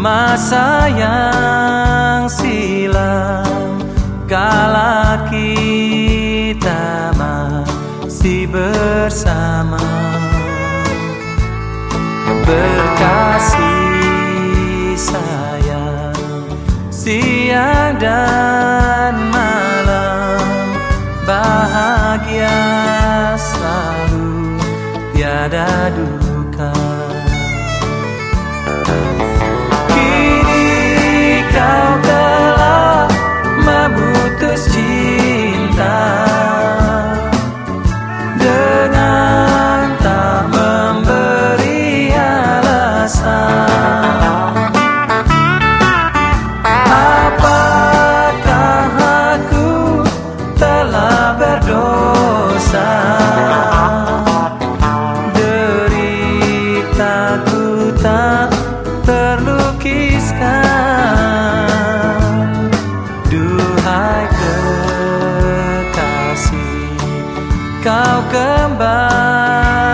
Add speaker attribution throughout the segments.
Speaker 1: masa yang silam kala kita masih bersama. Berkasih sayang siang dan malam bahagia selalu tiada duka kau kembalilah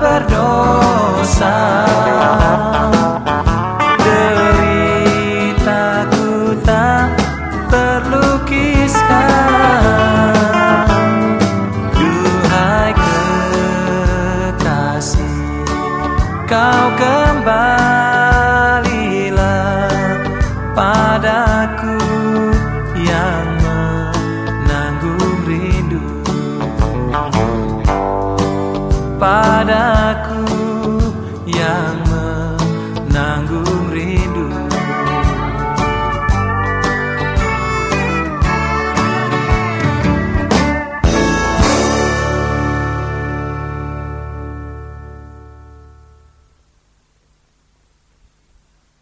Speaker 1: berdosa. Deritaku tak terlukiskan. Duhai kekasih Kau kembalilah